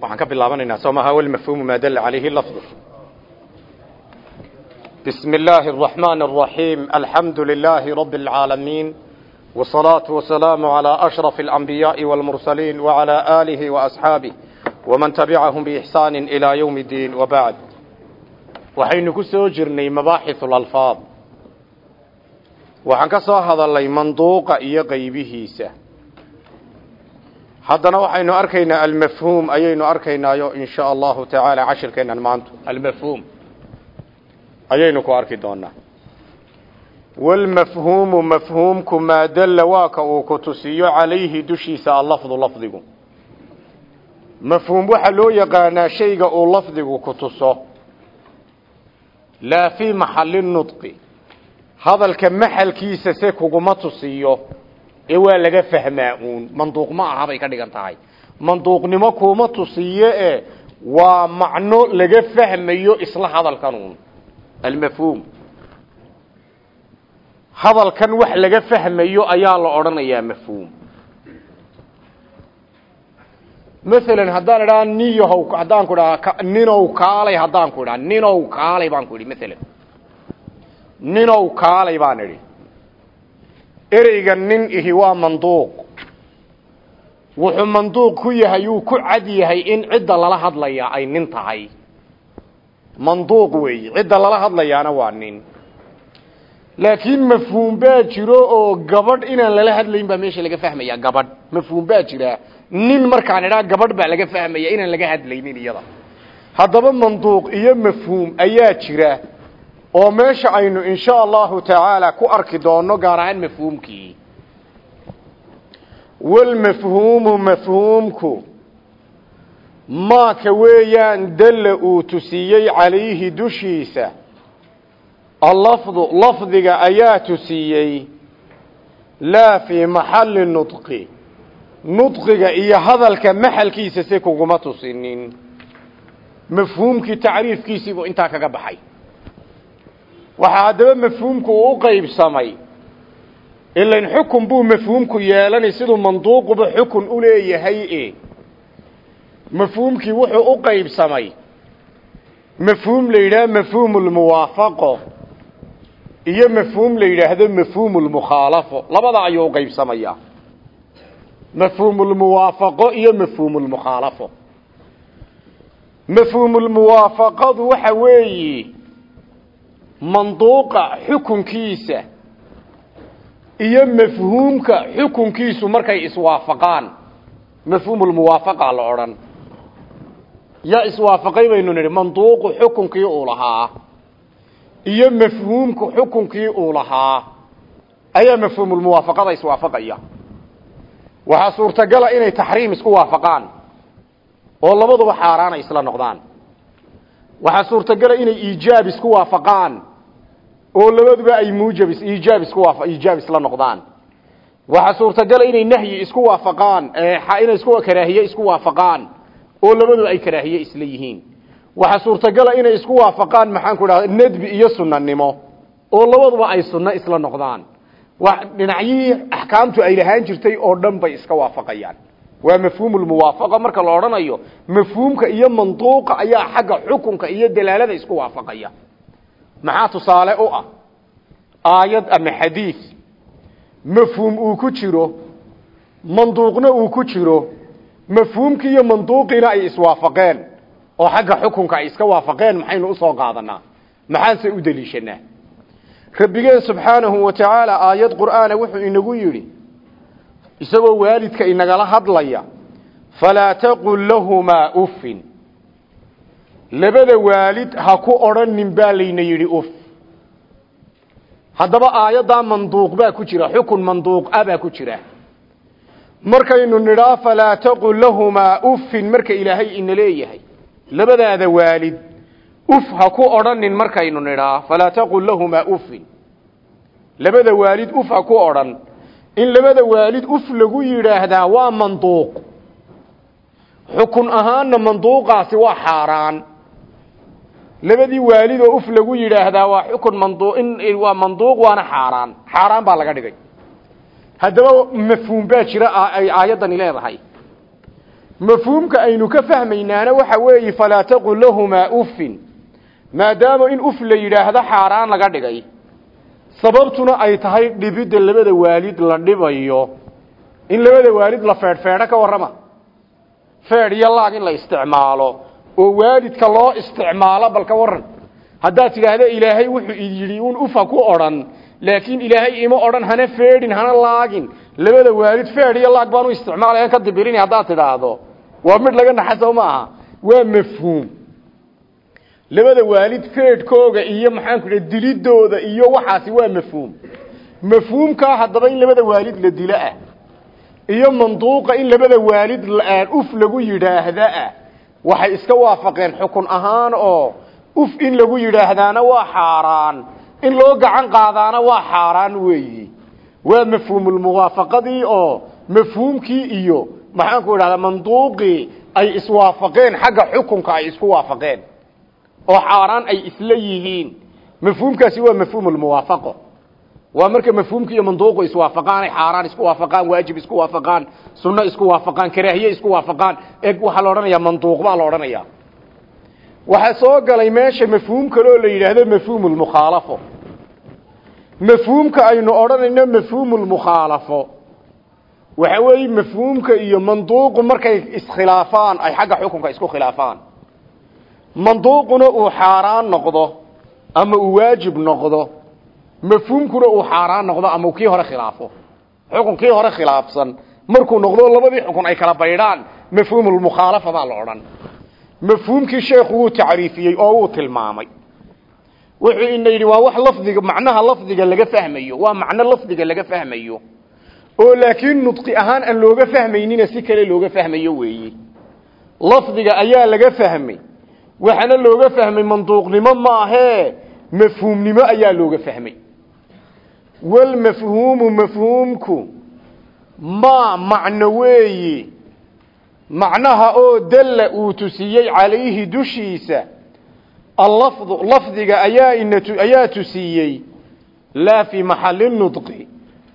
waxaan ka bilaabanaynaa soo maha walmafhuumu maa dalla calayhi lafdu. Bismi illaahi araxmaani araxiim alxamdu lilaahi rabbi alcaalamiin wasalaatu wasalaamu calaa ashraf alambiyaai walmursaliin wacalaa aalihi waasxaabih waman tabicahum biixsaani ilaa yowmi ddiin wabacd waxaynu ku soo jirnay mabaaxithu lalfaad waxaan ka soo hadalnay manduuqa iyo qaybihiisa haddana waxaynu arkaynaa almafhuum ayaynu arkaynaayo in sha allahu tacaala cashirkeennan maanta. Almafhuum. Ayaynu ku arki doonaa walmafhuumu mafhuumku maa dalla waa ka uu ku tusiyo calayhi dushiisa allafdu lafdigu. Mafhuum waxaa loo yaqaanaa shayga uu lafdigu ku tuso. Laa fii maxali nudqi hadalka maxalkiisa se kuguma tusiyo ee waa laga fahmaa uun. Manduuq ma aha bay ka dhigan tahay. Manduuqnimo kuma tusiyo e waa macno laga fahmayo isla hadalkan uun. Almafhuum. Hadalkan wax laga fahmayo ayaa la odhanayaa mafhuum. Masalan haddaan idhaha niyahow haddaan ku idhaha ninow kaalay haddaan ku idhaha ninow kaalay baan ku idhi masalan ninow kaalay baan idhi ereyga nin ihi waa manduuq. Wuxuu manduuq ku yahay uu ku cad yahay in cidda lala hadlayaa ay nin tahay. Manduuq weeye cidda lala hadlayaana waa nin. Laakiin mafhuum baa jiro oo gabadh inaan lala hadlayn baa meesha laga fahmaya gabadh. Mafhuum baa jira. Nin markaan idhaa gabadh baa laga fahmaya inaan laga hadlaynin iyada. Haddaba manduuq iyo mafhuum ayaa jira oo meesha aynu in sha allahu tacaala ku arki doono gaar ahaan mafhuumkii. Walmafhuumu mafhuumku maaka weeyaan dalla uu tusiyey calayhi dushiisa. Allafdu lafdiga ayaa tusiyey laa fii maxalli nudqi nudqiga iyo hadalka maxalkiisa se kuguma tusinin mafhuumkii tacriifkiisiibuu intaa kaga baxay waxaa haddaba mafhuumku uu u qaybsamay. Ilain xukun buu mafhuumku yeelanay siduu manduuquba xukun u leeyahay e. Mafhuumkii wuxuu u qaybsamay. Mafhuum la yidhaha mafhuumu lmuwaafaqo iyo mafhuum la yidhaahdo mafhuumu lmukhaalafo labada ayuu qaybsamayaa mafhuumu lmuwaafaqo iyo mafhuumu lmukhaalafo mafhuumu lmuwaafaqadu waxa weeyi manduuqa xukunkiisa iyo mafhuumka xukunkiisu markay iswaafaqaan. Mafhuumulmuwaafaqa la odhan. Yaa iswaafaqay baynu nidhi manduuqu xukunkii uu lahaa iyo mafhuumku xukunkii uu lahaa. Ayaa mafhuumulmuwaafaqada iswaafaqaya. Waxaa suurtagala inay taxriim isku waafaqaan oo labaduba xaaraana isla noqdaan. Waxaa suurtagala inay iijaab isku waafaqaan oo labaduba ay muujab iijaab isku waaf iijaab isla noqdaan. Waxaa suurtagala inay nahyi isku waafaqaan inay isku karaahiye isku waafaqaan oo labaduba ay karaahiye isla yihiin. Waxaa suurtagala inay isku waafaqaan maxaan ku idhahda nadbi iyo sunanimo oo labaduba ay sunno isla noqdaan. Wa dhinacyihii axkaamtu ay lahaan jirtay oo dhan bay iska waafaqayaan. Waa mafhuumulmuwaafaqa marka la odhanayo mafhuumka iyo manduuqa ayaa xagga xukunka iyo dalaalada isku waafaqaya maxaa tusaale u ah? Aayad ama xadiid mafhuum uu ku jiro manduuqna uu ku jiro mafhuumkii iyo manduuqiina ay iswaafaqeen oo xagga xukunka ay iska waafaqeen maxaynu u soo qaadanaa maxaanse u deliishanaa? Rabbigeen subxaanahu wa tacaala aayad qur'aana wuxuu inagu yidhi isagoo waalidka inagala hadlaya falaa taqul lahumaa uffin labada waalid ha ku odhanin baa layna yidhi uf. Haddaba aayaddaa manduuq baa ku jira xukun manduuq a baa ku jira. Markaynu nidhaa falaa taqul lahumaa uffin marka ilaahay ina leeyahay. Labadaada waalid uf ha ku odhanin markaynu nidhaa falaa taqul lahumaa uffin. Labada waalid uf ha ku odhan. In labada waalid uf lagu yidhaahdaa waa manduuq. Xukun ahaanna manduuqaasi waa xaaraan labadii waalid oo uf lagu yidhaahdaa waa xukun mandu in waa manduuq waana xaaraan. Xaaraan baa laga dhigay. Haddaba mafhuum baa jira ay aayaddani leedahay. Mafhuumka aynu ka fahmaynaana waxa weeye falaa taqul lahumaa uffin maadaama in uf la yidhaahdo xaaraan laga dhigay. Sababtuna ay tahay dhibidda labada waalid la dhibayo. In labada waalid la feedhfeedho ka warrama. Feedh iyo laag in la isticmaalo oo waalidka loo isticmaalo bal ka warran. Haddaad tidhaahdo ilaahay wuxuu yidhi un ufa ku odhan laakiin ilaahay ima odhan hana feedhin hana laagin. Labada waalid feedh iyo laag baan u isticmaalaya ka dibirini haddaad tidhaahdo. Waa mid laga naxa soo maaha waa mafhuum. Labada waalid feedhkooga iyo maxaanku idha dilidooda iyo waxaasi waa mafhuum. Mafhuumkaa haddaba in labada waalid la dilo ah iyo manduuqa in labada waalid aan uf lagu yidhaahda ah waxay iska waafaqeen xukun ahaan oo uf in lagu yidhaahdaana waa xaaraan. In loo gacan qaadaana waa xaaraan weeyi. Waa mafhuumulmuwaafaqadii oo mafhuumkii iyo maxaanku idhahdaa manduuqii ay iswaafaqeen xagga xukunka ay isku waafaqeen. Oo xaaraan ay isla yihiin. Mafhuumkaasi waa mafhuumulmuwaafaqo waa marka mafhuumka iyo manduuqu iswaafaqaan ay xaaraan isku waafaqaan waajib isku waafaqaan sunno isku waafaqaan karaahiye isku waafaqaan eg waxaa la odhanayaa manduuq baa la odhanayaa. Waxaa soo galay meesha mafhuum kaleoo la yidhaahdo mafhuumulmukhaalafo mafhuumka aynu odhanayno mafhuumulmukhaalafo waxa weeye mafhuumka iyo manduuqu markay iskhilaafaan ay xagga xukunka isku khilaafaan. Manduuquna uu xaaraan noqdo ama uu waajib noqdo mafhuumkuna uu xaaraan noqdo ama kii hore khilaafo. Xukun kii hore khilaafsan markuu noqdo labadii xukun ay kala baydhaan mafhuumulmukhaalafa baa la odhan. Mafhuumkii sheekhu wuu tacriifiyey oo wuu tilmaamay. Wuxuu ina yidhi waa wax lafdiga macnaha lafdiga laga fahmayo waa macno lafdiga laga fahmayo. Oo laakiin nudqi ahaan aan looga fahmaynina si kale looga fahmayo weeye lafdiga ayaa laga fahmay. Waxaana looga fahmay manduuqnimo maahee mafhuumnimo ayaa looga fahmay walmafhuumu mafhuumku ma macno weeyi macnaha oo dalla uu tusiyey calayhi dushiisa allafdu lafdiga ayaa ina ayaa tusiyey laa fii maxali nudqi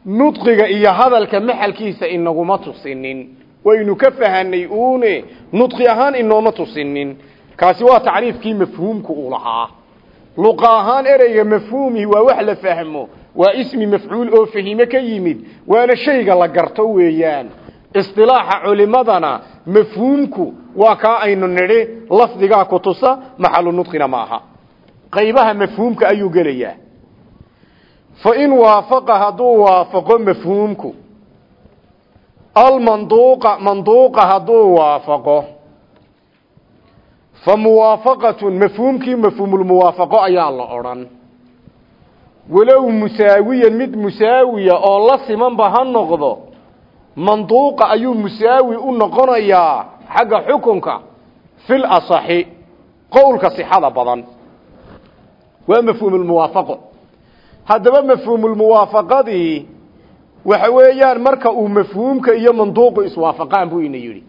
nudqiga iyo hadalka maxalkiisa inaguma tusinin waynu ka fahanay uune nudqi ahaan inooma tusinin kaasi waa tacriifkii mafhuumku uu lahaa luqa ahaan ereyga mafhuumi waa wax la fahmo waa ismi mafcuul oo fahime ka yimid waana shayga la garto weeyaan. Isilaaxa culimadana mafhuumku waa kaa aynu nidhi lafdigaa kutusa maxalu nudqina ma aha. Qaybaha mafhuumka ayuu gelayaa. Fain waafaqa hadduu waafaqo mafhuumku almanduuqa manduuqa hadduu waafaqo fa muwaafaqatun mafhuumkii mafhuumulmuwaafaqo ayaa la odhan walow musaawiyan mid musaawiya oo la simanba ha noqdo manduuqa ayuu musaawi u noqonayaa xagga xukunka fil asaxi qowlka sixada badan waa mafhuumulmuwaafaqo haddaba mafhuumulmuwaafaqadii waxa weeyaan marka uu mafhuumka iyo manduuqu iswaafaqaan buu ina yidhi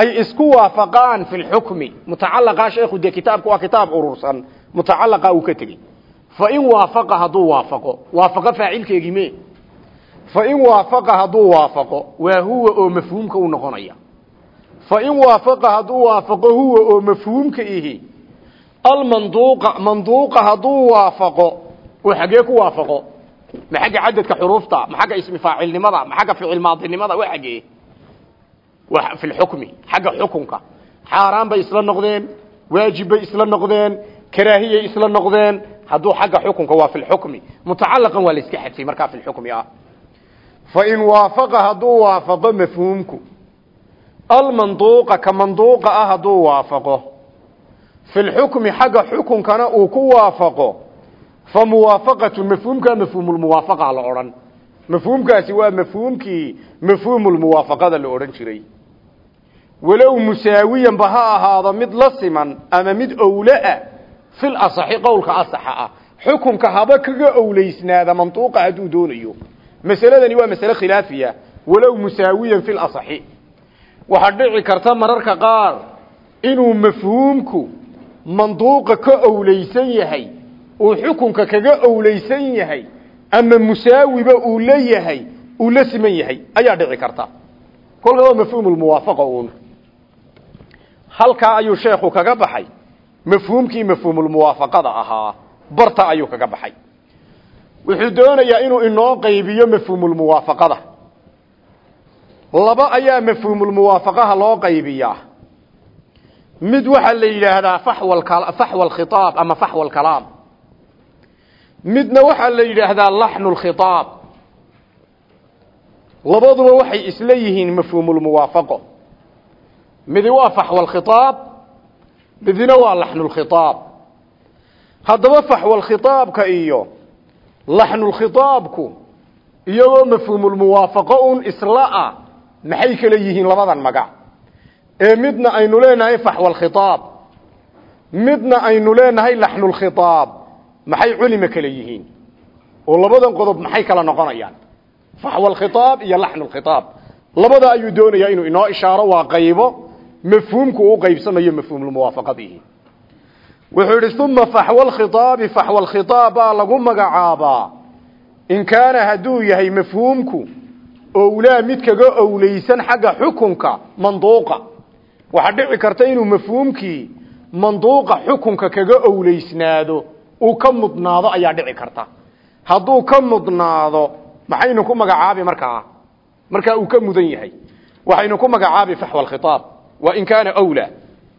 ay isku waafaqaan fi lxukmi mutacalaqa sheekhu dee kitaabku waa kitaab urursan. Mutacalaqa uu ka tegey. Fain waafaqa hadduu waafaqo waafaqo faacilkeegii me fain waafaqa hadduu waafaqo waa huwa oo mafhuumka u noqonaya. Fain waafaqa hadduu waafaqo huwa oo mafhuumka ihi. Almanduuqa manduuqa hadduu waafaqo oo xaggee ku waafaqo. Ma xagga cadadka xuruufta ma xagga ismi faacilnimada ma xagga ficil maadinimada waa xaggee fi lxukmi xagga xukunka. Xaaraan bay isla noqdeen waajib bay isla noqdeen karaahiyay isla noqdeen. Hadduu xagga xukunka waa fi lxukmi mutacalaqan waa la iska xadfay markaa fi lxukmi ah. Fain waafaqa hadduu waafaqo mafhuumku. Almanduuqa ka manduuqa ah hadduu waafaqo. Fi lxukmi xagga xukunkana uu ku waafaqo. Fa muwaafaqatu mafhuumkaa mafhuumulmuwaafaqa la odhan. Mafhuumkaasi waa mafhuumkii walow musaawiyanba ha ahaado mid la siman ama mid owle-ah fil asaxi qowlka asaxa ah xukunka haba kaga owleysnaada manduuqa hadduu doonayo. Masaladani waa masale khilaafiya walow musaawiyan fil asaxi. Waxaa dhici karta mararka qaar inuu mafhuumku manduuqa ka owleysan yahay uu xukunka kaga owleysan yahay ama musaawiba uu leeyahay uu la siman yahay ayaa dhici karta. Kolka waa mafhuumulmuwaafaqa uun halkaa ayuu sheekhu kaga baxay. Mafhuumkii mafhuumulmuwaafaqada ahaa barta ayuu kaga baxay. Wuxuu doonayaa inuu inoo qaybiyo mafhuumulmuwaafaqada. Laba ayaa mafhuumulmuwaafaqaha loo qaybiyaa. Mid waxaa la yidhaahdaa faxwa alkhitaab ama faxwa alkalaam midna waxaa la yidhaahdaa laxnu lkhitaab labaduba waxay isla yihiin mafhuumulmuwaafaqo midi waa faxwa alkhitaab midina waa laxnu lkhitaab haddaba faxwa alkhitaabka iyo laxnu lkhitaabku iyagoo mafhuumulmuwaafaqo un isla ah maxay kala yihiin labadan magac? Ee midna aynu leenahay faxwa alkhitaab midna aynu leenahay laxnu lkhitaab maxay culima kala yihiin? Oo labadan qodob maxay kala noqonayaan? Faxwa alkhitaab iyo laxnu lkhitaab labada ayuu doonayaa inuu inoo ishaaro waa qaybo mafhuumku u qaybsamayo mafhuumulmuwaafaqadihi wuxuu yidhi uma faxwa alkhitaabi faxwa alkhitaab baa lagu magacaabaa in kaana hadduu yahay mafhuumku owlaa mid kaga owleysan xagga xukunka manduuqa waxaa dhici karta inuu mafhuumkii manduuqa xukunka kaga owleysnaado uu ka mudnaado ayaa dhici karta hadduu ka mudnaado maxaynu ku magacaabi markaa markaa uu ka mudan yahay waxaynu ku magacaabi faxwa alkhitaab waa in kaana owlaa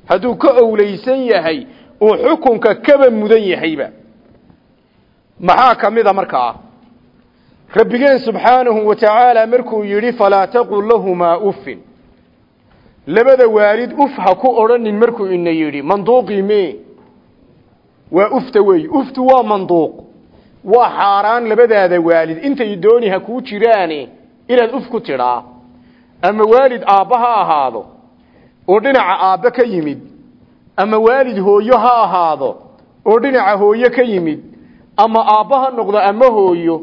hadduu ka owleysan yahay uu xukunka kaba mudan yahayba. Maxaa ka mida markaa? Rabbigeen subxaanahu wa tacaala markuu yidhi falaa taqul lahumaa uffin. Labada waalid uf ha ku odhanin markuu ina yidhi manduuqii me. Waa ufta wey uftu waa manduuq. Waa xaaraan labadaada waalid. Intay dooni ha kuu jiraane inaad uf ku tidhaa. Ama waalid aabba ha ahaado oo dhinaca aabbe ka yimid ama waalid hooyo ha ahaado oo dhinaca hooyo ka yimid ama aabba ha noqdo ama hooyo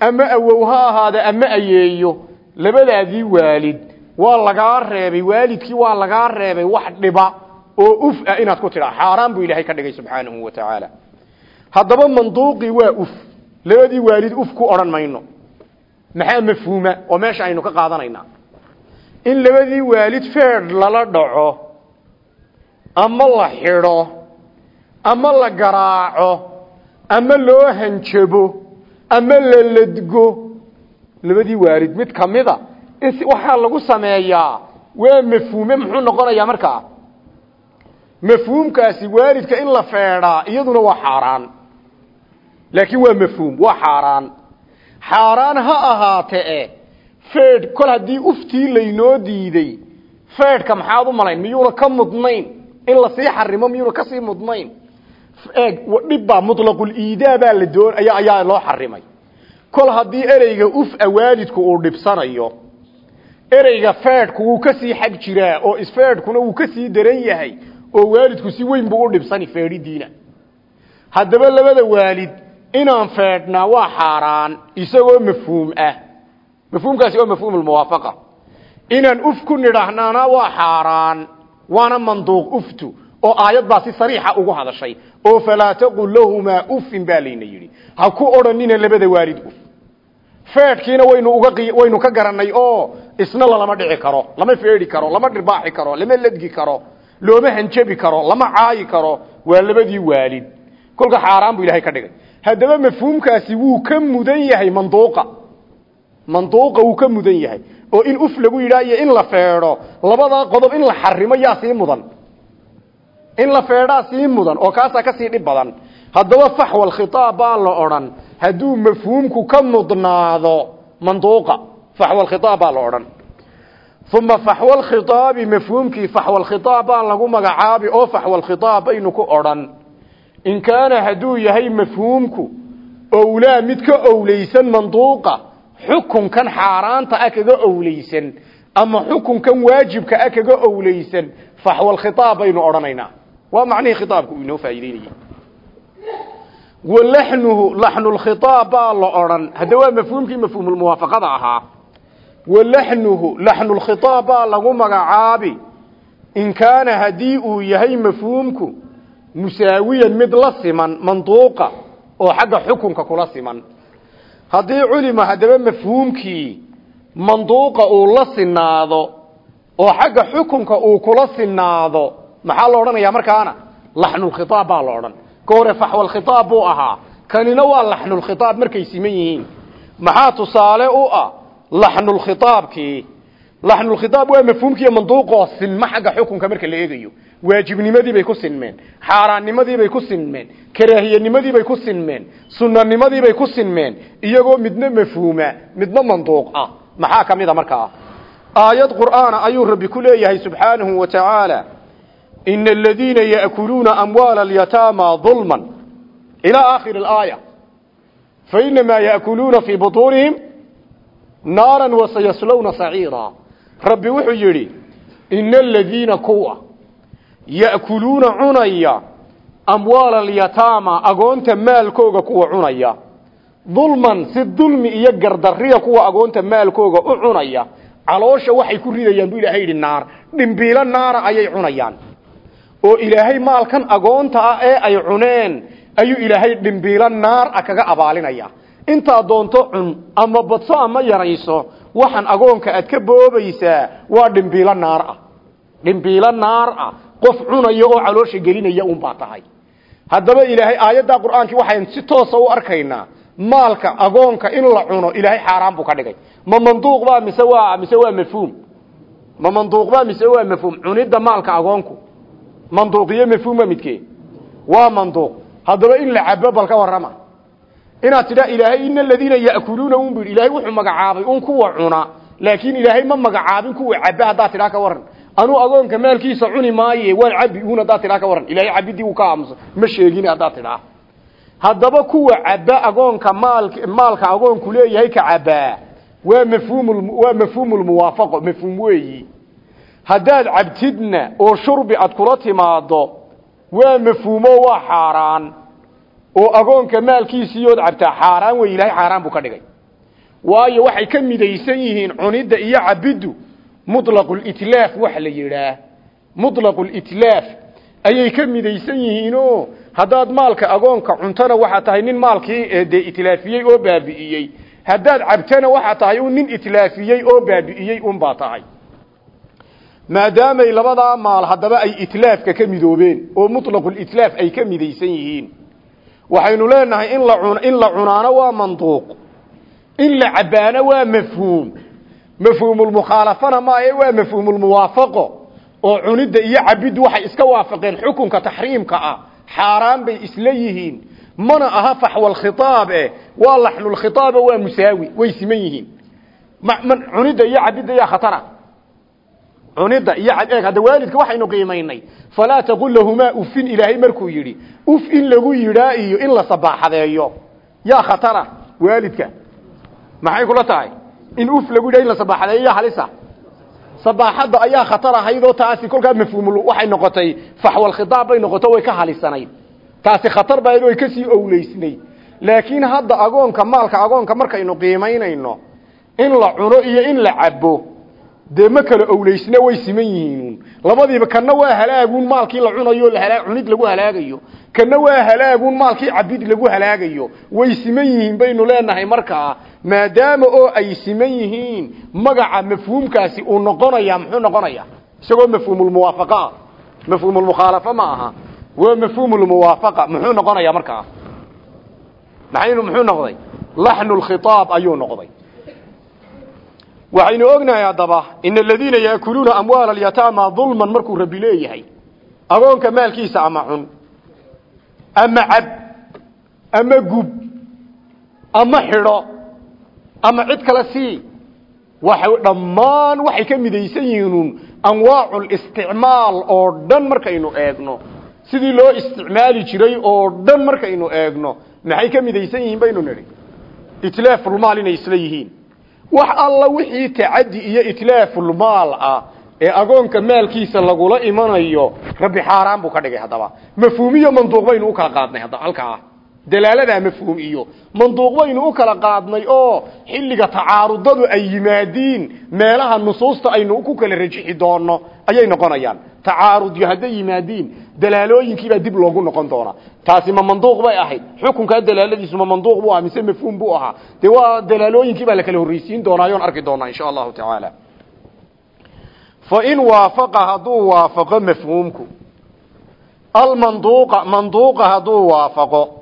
ama awow ha ahaado ama ayeeyo labadaadii waalid waa lagaa reebay waalidkii waa lagaa reebay wax dhiba oo uf ah inaad ku tidhaa. Xaaraan buu ilaahay ka dhigay subxaanahu wa tacaala. Haddaba manduuqii waa uf. Labadii waalid uf ku odhan mayno. Maxaa mafhuuma? Oo meesha aynu ka qaadanaynaa in labadii waalid feedh lala dhaco ama la xidho ama la garaaco ama loo hanjabo ama la ladgo labadii waalid mid kamida waxaa lagu sameeyaa waa mafhuume muxuu noqonayaa markaa mafhuumkaasi waalidka in la feedhaa iyaduna waa xaaraan. Laakiin waa mafhuum waa xaaraan. Xaaraan ha ahaate feedh kol haddii uftii laynoo diiday feedhka maxaad u malayn? Miyuuna ka mudnayn? In la sii xarimo miyuuna ka sii mudnayn? Dhibbaa muطlaquliidaa baa la doon aya ayaa loo xarimay. Kol haddii ereyga uf a waalidku uu dhibsanayo ereyga feedhku wuu ka sii xag jiraa oo isfeedhkuna wuu ka sii daran yahay oo waalidku si weyn buu u dhibsani feedhidiina. Haddaba labada waalid inaan feedhnaa waa xaaraan isagoo mafhuum ah mafhuumkaasi waa mafhuum lmuwaafaqa inaan uf ku nidhaahnaana waa xaaraan waana manduuq uftu oo aayad baa si sariixa ugu hadashay. Oo falaa taqul lahumaa uffin baa layna yidhi. Ha ku odhanina labada waalid uf. Feedhkiina waynu uga waynu ka garanay oo isna lalama dhici karo lama feedhi karo lama dhirbaaxi karo lama ledgi karo looma hanjabi karo lama caayi karo waa labadii waalid. Kolka xaaraan buu ilahay ka dhigay. Haddaba mafhuumkaasi wuu ka mudan yahay manduuqa manduuqa wuu ka mudan yahay oo in uf lagu yidhaa iyo in la feedho labadaa qodob in la xarimo yaa sii mudan. In la feedhaa sii mudan oo kaasaa ka sii dhib badan. Haddaba faxwa alkhitaab baa la odhan. Hadduu mafhuumku ka mudnaado manduuqa faxwa alkhitaab baa la odhan. Uma faxwa alkhitaabi mafhuumkii faxwa alkhitaab baa lagu magacaabi oo faxwa alkhitaab baynu ku odhan. In kaana hadduu yahay mafhuumku owlaa mid ka owleysan manduuqa xukunkan xaaraanta ah kaga owleysan ama xukunkan waajibka ah kaga owleysan faxwa alkhitaab baynu odhanaynaa. Waa macnihii khitaabku uu inoo faa'iideynayay walaxnuhu laxnu baa la odhan. Hadda waa mafhuumkii mafhuumulmuwaafaqada ahaa. Walaxnuhu laxnu lkhitaab baa lagu magacaabi in kaana haddii uu yahay mafhuumku musaawiyan mid la siman manduuqa oo xagga xukunka kula siman haddii culima haddaba mafhuumkii manduuqa uu la sinaado oo xagga xukunka uu kula sinaado maxaa la odhanayaa markaana? Laxnulkhitaab baa la odhan. Ka hore faxwalkhitaab buu ahaa. Kanina waa laxnulkhitaab markay siman yihiin. Maxaa tusaale u ah laxnulkhitaabkii laxnulkhitaab waa mafhuumkiiyo manduuqoo sinma xagga xukunka marka la eegayo. Waajibnimadiibay ku sinmeen xaaraannimadiibay ku sinmeen karaahiyanimadiibay ku sinmeen sunanimadiibay ku sinmeen iyagoo midna mafhuuma midna manduuq ah. Maxaa ka mid a qur'aana ayuu rabbi ku leeyahay subxaanahu wa tacaala ina aladiina ya'kuluuna amwaala alyataama dulman ilaa aakhiri alaaya. Fainamaa ya'kuluuna fii butuunihim naaran wasayaslowna saciira rabbi wuxuu yidhi ina aladiina kuwa ya'kuluuna cunaya amwaala alyataama agoonta maalkooga kuwa cunaya. Dulman si dulmi iyo gardariya kuwa agoonta maalkooga u cunaya. Caloosha waxay ku ridayaan buu ilaahay yidhi naar. Dhimbiilo naara ayay cunayaan. Oo ilaahay maalkan agoonta ah ee ay cuneen ayuu ilaahay dhimbiilo naar ah kaga abaalinaya. Intaa doonto cun ama badso ama yarayso waxaan agoonka aad ka boobaysaa waa dhimbiilo naar ah. Dhimbiilo naar ah. Qof cunaya oo caloosha gelinaya unbaa tahay. Haddaba ilaahay aayadda qur'aankii waxayn si toosa u arkaynaa. Maalka agoonka in la cuno ilaahay xaaraan buu ka dhigay. Ma manduuq baa mise waa mise waa mafhuum? Ma manduuq baa mise waa mafhuum? Cunidda maalka agoonku. Manduuq iyo mafhuum waa midkee waa manduuq. Haddaba in la cabo bal ka warrama inaad tidhaa ilaahay ina aladiina ya'kuluuna un bu yidhi. Ilaahay wuxuu magacaabay un kuwa cuna laakiin ilaahay ma magacaabin kuwa caba haddaad tidhaa ka warran. Anuu agoonka maalkiisa cuni maaye waan cabi un haddaad tidhaa ka warran. Ilaahay cabidii uu ka aamusa ma sheegin haddaad tidhaa haddaba kuwa caba agoonka maal maalka agoonku leeyahay ka cabaa waa mafhuum waa mafhuum lmuwaafaqo mafhuum weeyi. Haddaad cabtidna oo shurbi aad kula timaado waa mafhuumo waa xaaraan oo agoonka maalkiisiiyood cabtaa xaaraan wey ilahay xaaraan buu ka dhigay waayo waxay ka midaysan yihiin cunidda iyo cabiddu muطlaqu litlaaf waxa la yidhaah muطlaqu litlaaf ayay ka midaysan yihiinoo haddaad maalka agoonka cuntona waxaa tahay nin maalkii dee itlaafiyey oo baabi'iyey haddaad cabtana waxaa tahay un nin itlaafiyey oo baabi'iyey unbaa tahay maadaamay labadaa maal haddaba ay itlaafka ka midoobeen oo muطlaqulitlaaf ay ka midaysan yihiin waxaynu leenahay in la in la cunaano waa manduuq in la cabbaano waa mafhuum. Mafhuumulmukhaalafana maaye waa mafhuumulmuwaafaqo oo cunidda iyo cabiddu waxay iska waafaqeen xukunka taxriimka ah. Xaaraan bay isla yihiin. Mana aha faxwalkhitaab eh. Waa laxnulkhitaaba waa musaawi way siman yihiin. Cunidda iyo cabidda yaa khatara cunidda iyo eeg hadda waalidka waxaynu qiimaynay. Falaa taqul lahumaa ufin ilaahay markuu yidhi uf in lagu yidhaa iyo in la sabaaxadeeyo. Yaa khatara waalidka maxay kula tahay? In uf lagu yidhaha in la sabaaxadeeyo yaa halisa. Sabaaxadda ayaa khatar ahaydoo taasi kolkaa mafhuumul waxay noqotay faxwalkhitaab bay noqoto way ka halisanayd. Taasi khatar bayd way ka sii owleysnayd laakiin hadda agoonka maalka agoonka markaynu qiimaynayno in la cuno iyo in la cabo dee ma kala owleysna way siman yihiin. Labadiiba kana waa halaagun maalkii la cunayo cunid lagu halaagayo. Kana waa halaagun maalkii cabid lagu halaagayo. Way siman yihiin baynu leenahay markaa maadaama oo ay siman yihiin magaca mafhuumkaasi uu noqonaya muxuu noqonaya? Isagoo mafhuumulmuwaafaqa mafhuumulmukhaalafa ma aha. Waa mafhuumulmuwaafaqa muxuu noqonaya markaa? Maxaynu muxuu noqday? Laxnulkhitaab ayuu noqday waxaynu ognahay haddaba ina aladiina yaakuluuna amwaala alyataama dulman markuu rabbi leeyahay agoonka maalkiisa ama cun ama cab ama gub ama xidho ama cid kale sii. Waxa dhammaan waxay ka midaysan yihiin anwaacu listicmaal oo dhan markaynu eegno. Sidii loo isticmaali jiray oo dhan markaynu eegno. Maxay ka midaysan yihiin baynu nidhi? Itlaafulmaal inay isla yihiin wax alla wixii tacadi iyo itlaafulmaal ah ee agoonka maalkiisa lagula imanayo rabbi xaaraan buu ka dhigay haddaba. Mafhuumiyo manduuq baynu u kala qaadnay hadda halkaa dalaaladaa mafhuum iyo. Manduuq baynu u kala qaadnay oo xilliga tacaarudadu ay yimaadiin meelaha nusuusta aynu ku kala rajixi doono ayay noqonayaan. Tacaarudyo hadday yimaadiin dalaalooyinkiibaa dib loogu noqon doonaa. Taasi ma manduuq bay ahayd. Xukunkaa dalaaladiisu ma manduuq buu ahaa mise mafhuum buu ahaa. Dee waa dalaalooyinkii baa la kala horreysiin doonaa arki doonaa insha allahu tacaala. Fa in waafaqa hadduu waafaqo mafhuumku almanduuqa manduuqa hadduu waafaqo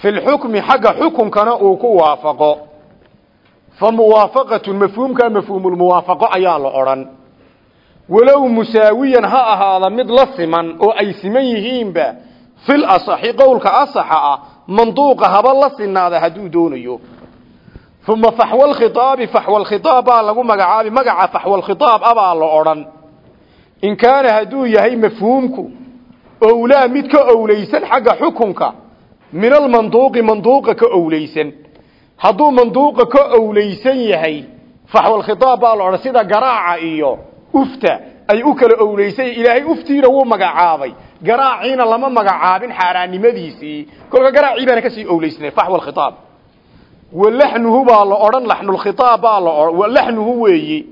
fi lxukmi xagga xukunkana uu ku waafaqo. fa muwaafaqatun mafhuumkaa mafhuumulmuwaafaqo ayaa la odhan walow musaawiyan ha ahaada mid la siman oo ay siman yihiinba fil asaxi qowlka asaxa ah manduuqa haba la sinaada hadduu doonayo uma faxwa lkhiaabi faxwa lkhiaab baa lagu magacaabi magaca faxwa lkhiaab abaa la odhan in kaana hadduu yahay mafhuumku owlaa mid ka owleysan xagga xukunka min almanduuqi manduuqa ka owleysan. Hadduu manduuqa ka owleysan yahay faxwalkhitaab baa la odhan sida garaaca iyo ufta ay u kala owleysan ilaahay uftiina wuu magacaabay. Garaaciina lama magacaabin xaaraannimadiisii. Kolka garaacii baana ka sii owleysnay faxwalkhitaab walaxnuhu baa la odhan laxnulkhitaab baa la laxnuhu weeyi.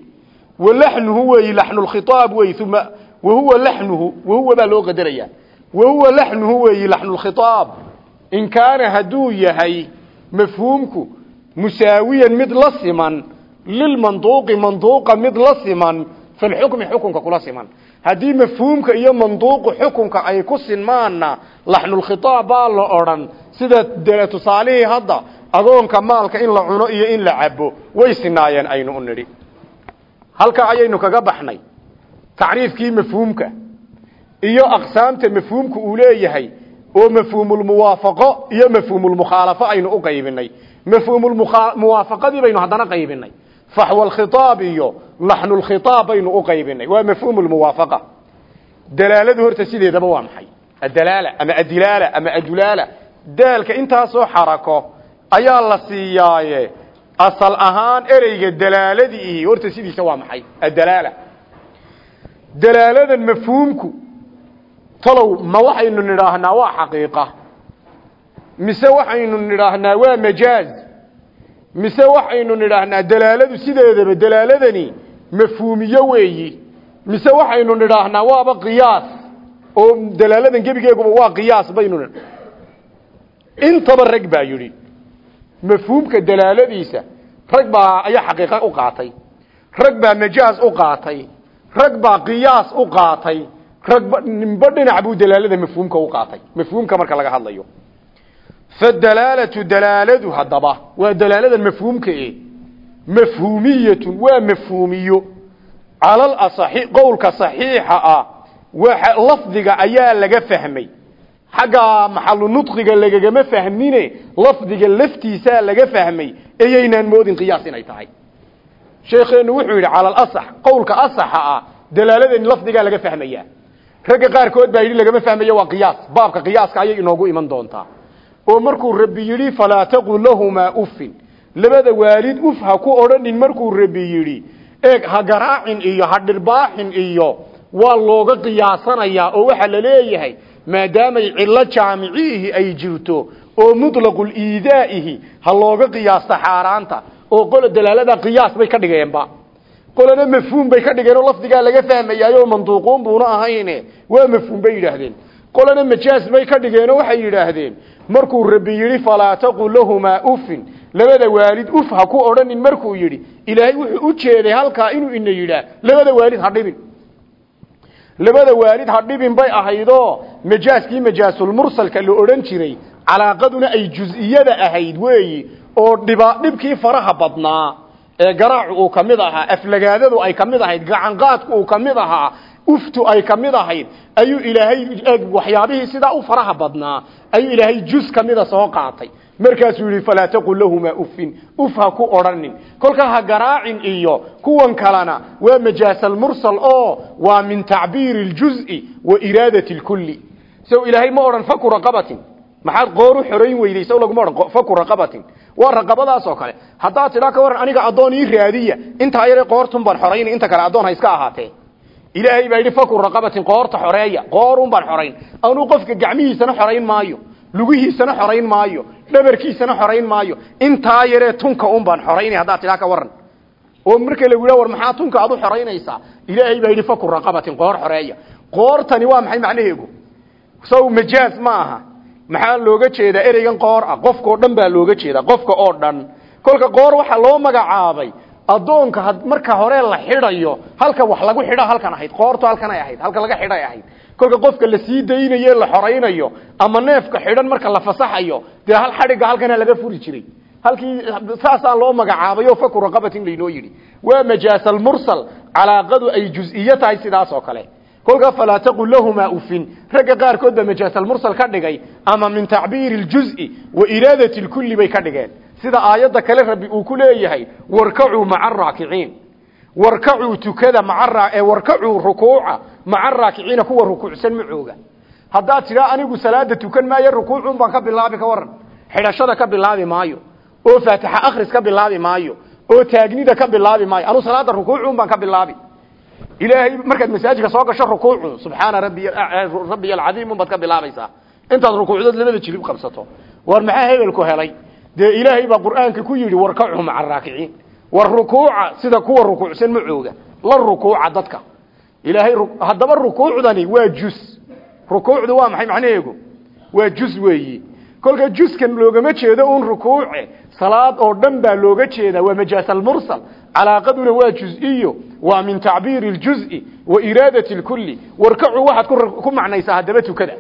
Walaxnuhu weeyi laxnulkhitaab wey uma wahuwa laxnuhu wahuwa baa loo qadaraya wahuwa laxnuhu weeyi laxnulkhitaab in kaana hadduu yahay mafhuumku musaawiyan mid la siman lilmanduuqi manduuqa mid la siman fi lxukmi xukunka kula siman. Haddii mafhuumka iyo manduuqu xukunka ay ku sinmaanna laxnulkhitaab baa la odhan sida dee tusaalihii hadda adoonka maalka in la cuno iyo in la cabo way sinaayeen aynu u nidhi. Halkaa ayaynu kaga baxnay tacriifkii mafhuumka iyo aqsaamta mafhuumka uu leeyahay oo mafhuumulmuwaafaqo iyo mafhuumulmukhaalafo aynu u qaybinay. Mafhuumulmuwaafaqadii baynu haddana qaybinay. Faxwalkhitaab iyo laxnulkhitaab baynu u qaybinay. Waa mafhuumulmuwaafaqa. Dalaaladu horta sideedaba waa maxay? Adalaala ama adilaala ama adulaala. Daalka intaasoo xarako ayaa la siiyaaye asal ahaan ereyga dalaaladii. Horta sidiisa waa maxay? Adalaala. Dalaaladan mafhuumku talow ma waxaynu nidhaahnaa waa xaqiiqa. Mise waxaynu nidhaahnaa waa majaaz. Mise waxaynu nidhaahnaa dalaaladu sideedaba dalaaladani mafhuumiyo weeyi. Mise waxaynu nidhaahnaa waaba qiyaas. Oo dalaaladan gebigeeguba waa qiyaas baynu intaba rag baa yidhi mafhuumka dalaaladiisa rag baa ayaa xaqiiqa u qaatay. Rag baa majaaz u qaatay. Rag baa qiyaas u qaatay ragba ninba dhinac buu dalaalada mafhuumka u qaatay. Mafhuumka marka laga hadlayo. Fadalaalatu dalaaladu haddaba waa dalaaladan mafhuumka e mafhuumiyatun waa mafhuumiyo. Calal asaxi qowlka saxiixa ah waxa lafdiga ayaa laga fahmay. Xagga maxalu nudqiga lagagama fahmine lafdiga laftiisaa laga fahmay. Eyaynaan moodin qiyaas inay tahay. Sheekheenu wuxuu yidhi calal asax qowlka asaxa ah dalaaladan lafdigaa laga fahmaya ragga qaarkood baa yidhi lagama fahmayo waa qiyaas. Baabka qiyaaska ayay inoogu iman doontaa. Oo markuu rabbi yidhi falaa taqul lahumaa uffin. Labada waalid uf ha ku odhanin. Markuu rabbi yidhi eeg ha garaacin iyo ha dhirbaaxin iyo waa looga qiyaasanayaa oo waxaa la leeyahay maadaamay cillo jaamiciihi ay jirto oo mutlaqul iidaa'ihi ha looga qiyaasta xaaraanta. Oo qola dalaalada qiyaas bay ka dhigeenba qolana mafhuum bay ka dhigeen oo lafdigaa laga fahmayaayo manduuquun buuna ahayne waa mafhuum bay yidhaahdeen. Qolana majaas bay ka dhigeen oo waxay yidhaahdeen markuu rabbi yidhi falaa taqul lahumaa uffin. Labada waalid uf ha ku odhanin markuu yidhi ilaahay wuxuu u jeeday halkaa inuu ina yidhaah labada waalid ha dhibin. Labada waalid ha dhibin bay ahaydoo majaaskii majaasulmursalka la odhan jiray calaaqaduna ay juz-iyada ahayd weeyi oo dhiba dhibkii faraha badnaa ee garaacu uu ka mid ahaa aflagaadadu ay ka mid ahayd gacanqaadku uu ka mid ahaa uftu ay ka mid ahayd ayuu ilaahay waxyaabihii sidaa u faraha badnaa ayuu ilaahay juz ka mida soo qaatay markaasuu yihi falaa taqul lahumaa uffin uf ha ku odhanin kolka ha garaacin iyo kuwan kalena waa majaasalmursal oo waa min tacbiiri اljuز'i wa iraadati اlkulli sow ilaahay ma odhan faku raqabatin maxaad qoor u xorayn weyday sow laguma odhan faku raqabatin waa raqabadaas oo kale. Haddaad tidhaa ka warran aniga addoon ii raadiya. Intaa yare qoortun baan xorayn inta kale addoon ha iska ahaatee. Ilaahay baa yidhi faku raqabatin qoorta xoreeya. Qoorun baan xorayn anuu qofka gacmihiisana xorayn maayo lugihiisana xorayn maayo dhabarkiisana xorayn maayo. Intaa yaree tunka un baan xoraynay haddaad tidhaa ka warran. Oo marka lagu yidhaha war maxaa tunka aad u ilaahay baa yidhi faku raqabatin qoor xoreeya. Qoortani waa maxay macnaheegu? Saw majaaz ma aha maxaa looga jeedaa ereygan qoor? Ah qofkaoo dhan baa looga jeedaa qofka oo dhan. Kolka qoor waxaa loo magacaabay addoonka marka hore la xidhayo halka wax lagu xidha halkan ahayd qoortu halkan ay ahayd halka laga xidhay ahayd. Kolka qofka la sii daynayo la xoraynayo ama neefka xidhan marka la fasaxayo dee hal xadhigga halkana laga furi jiray. Halkii saasaa loo magacaabay oo faku raqabatin laynoo yidhi. Waa majaas almursal calaaqadu ay juz-iyo tahay sidaas oo kale kolkaa falaa taqul lahumaa ufin ragga qaarkood baa majaas almursal ka dhigay ama min tacbiiri ljuzi wa iraadati lkulli bay ka dhigeen. Sida aayadda kale rabbi uu ku leeyahay warkacuu maca araakiciin warkacuu tukada maca ee warkacuu rukuuca maca araakiciina kuwa rukuucsan macooga haddaad tidhaa anigu salaada tukan maayo rukuucun baan ka bilaabi ka waran. Xidhashada ka bilaabi maayo. Oo faatixa akhris ka bilaabi maayo. Oo taagnida ka bilaabi maayo. Anu salaada rukuucun baan ka bilaabi ilaahay markaad masaajidka soo gasho rukuucu subxaana rabbiy rabbiy alcadiim baad ka bilaabaysaa. Intaad rukuucdood labada jilib qabsato. War maxaa hebelku helay? Dee ilaahay baa qur'aanka ku yidhi warkacu maca araakiciin war rukuuca sida kuwa rukuucsan macooga la rukuuca dadka. Ilaahay haddaba rukuucdani waa jus rukuucdu waa maxay? Macnaheegu waa jus weeyi kolka juskan loogama jeedo un rukuuce salaad oo dhan baa looga jeedaa waa majaas almursal. Calaaqaduna waa juz-iyo waa min tacbiiri ljuzi wa iraadati lkulli warkacu waxaad ku macnaysaa haddaba tukada.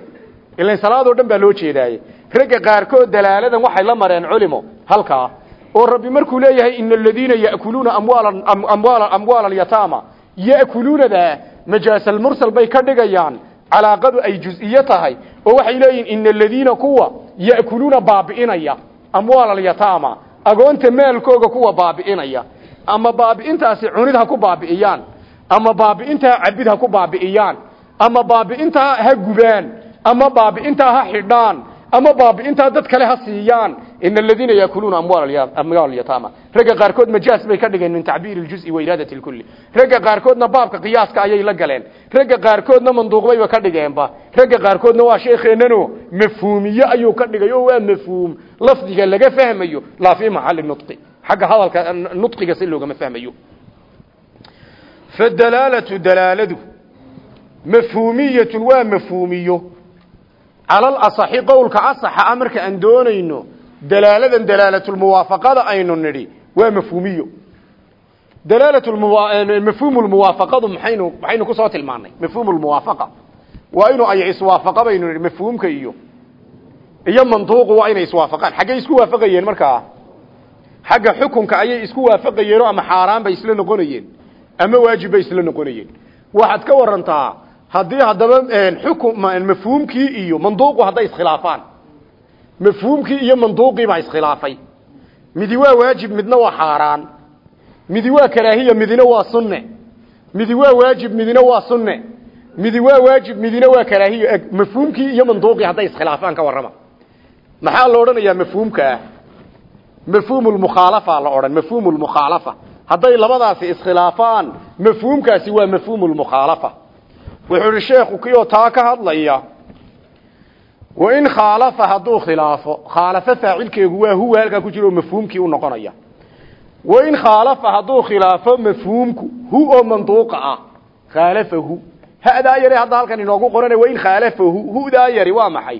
Ilan salaad oo dhan baa loo jeedaaye. Ragga qaarkood dalaaladan waxay la mareen culimo halkaa. Oo rabbi markuu leeyahay ina aladiina ya'kuluuna amwaala amwaala alyataama ya'kuluunada majaas almursal bay ka dhigayaan. Calaaqadu ay juz-iyo tahay. Oo waxay leeyihiin ina aladiina kuwa ya'kuluuna baabi'inaya amwaal alyataama agoonta maalkooga kuwa baabi'inaya. Ama baabi'intaasi cunid ha ku baabi'iyaan ama baabi'intaa cabid ha ku baabi'iyaan ama baabi'intaa ha gubaan ama baabi'intaa ha xidhaan ama baabi'intaa dad kale ha siiyaan ina aladiina yaakuluuna amwaal alyataama ragga qaarkood majaas bay ka dhigeen min tacbiiri ljuzi wa iraadati lkulli ragga qaarkoodna baabka qiyaaska ayay la galeen ragga qaarkoodna manduuqbayba ka dhigeenba ragga qaarkoodna waa sheekheenano mafhuumiye ayuu ka dhigay oo waa mafhuum lafdiga laga fahmayo laa fii maxali nui xagga hadalka nudqiga si loogama fahmayo fadalaalatu dalaaladu mafhuumiyatun waa mafhuumiyo cala alasaxi qowlka asaxa a marka aan doonayno dalaaladan dalaalatulmuwaafaqada aynu nidhi. Waa mafhuumiyo. Dalaalatmafhuumu lmuwaafaqadu maxaynu maxaynu ku soo tilmaanay mafhuumu lmuwaafaqa waa inu ay iswaafaqa baynu nidhi mafhuumka iyo iyo manduuqu waa inay iswaafaqaan. Xaggay isku waafaqayeen markaa? Xagga xukunka ayay isku waafaqayeenoo ama xaaraan bay isla noqonayeen ama waajib bay isla noqonayeen. Waxaad ka warantaa haddii haddaba xukun mafhuumkii iyo manduuqu hadday iskhilaafaan mafhuumkii iyo manduuqii baa iskhilaafay midi waa waajib midna waa xaaraan midi waa karaahiya midina waa sunne midi waa waajib midina waa sunne midi waa waajib midina waa karaahiya mafhuumkii iyo manduuqii hadday iskhilaafaan ka warrama maxaa la odhanayaa mafhuumkaa mafhuum lmukhaalafa la odhan mafhuum lmukhaalafa hadday labadaasi iskhilaafaan mafhuumkaasi waa mafhuum lmukhaalafa wuxuu sheekhu kioo taa ka hadlaya wain khaalafa hadduu khilaafo khaalafo faacilkeegu waa huwa halkaa ku jira oo mafhuumkii u noqonaya. Wain khaalafa hadduu khilaafo mafhuumku hu oo manduuqa ah khaalafahu. Hadaa yari hadda halkan inoogu qorana wain khaalafahu hudaa yari waa maxay?